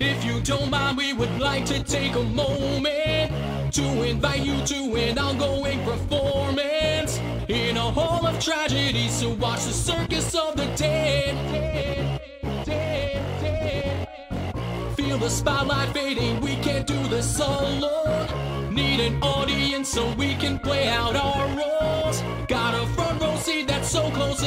If you don't mind, we would like to take a moment to invite you to an ongoing performance in a hall of tragedy. So watch the circus of the dead. Feel the spotlight fading, we can't do this alone. Need an audience so we can play out our roles. Got a front row seat that's so close,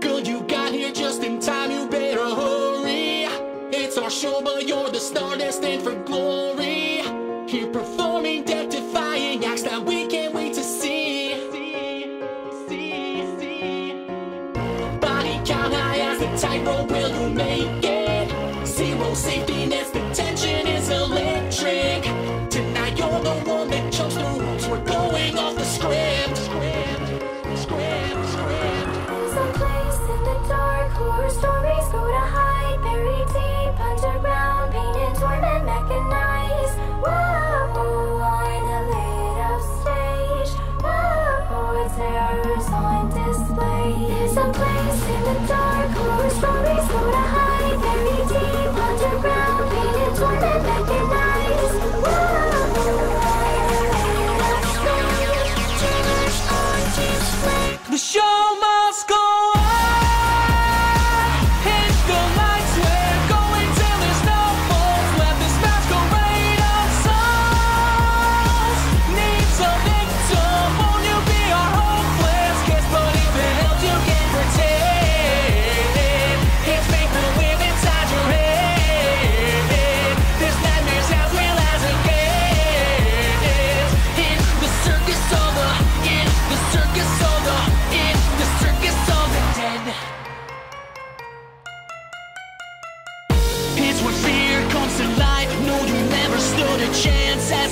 Good, you got here just in time, you better hurry. It's our show, but you're the star destined for glory. Here performing death defying acts that we can't wait to see. Body count high as the tightrope, will you make it? Zero safety nets, the tension is electric. Tonight you're the one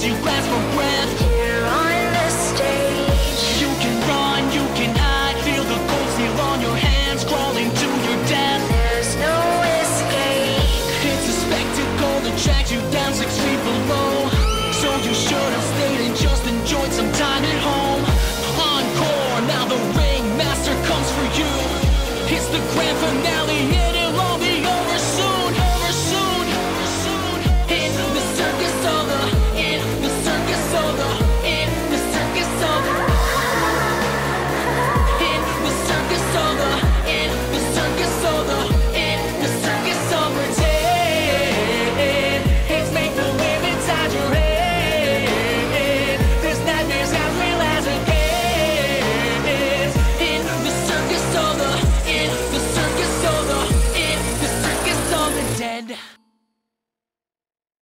you for breath. Here on the stage. You can run, you can hide. Feel the cold steel on your hands, crawling to your death. There's no escape. It's a spectacle that you down six feet below. So you should have stayed and just enjoyed some time at home. Encore, now the ringmaster comes for you. It's the grand finale,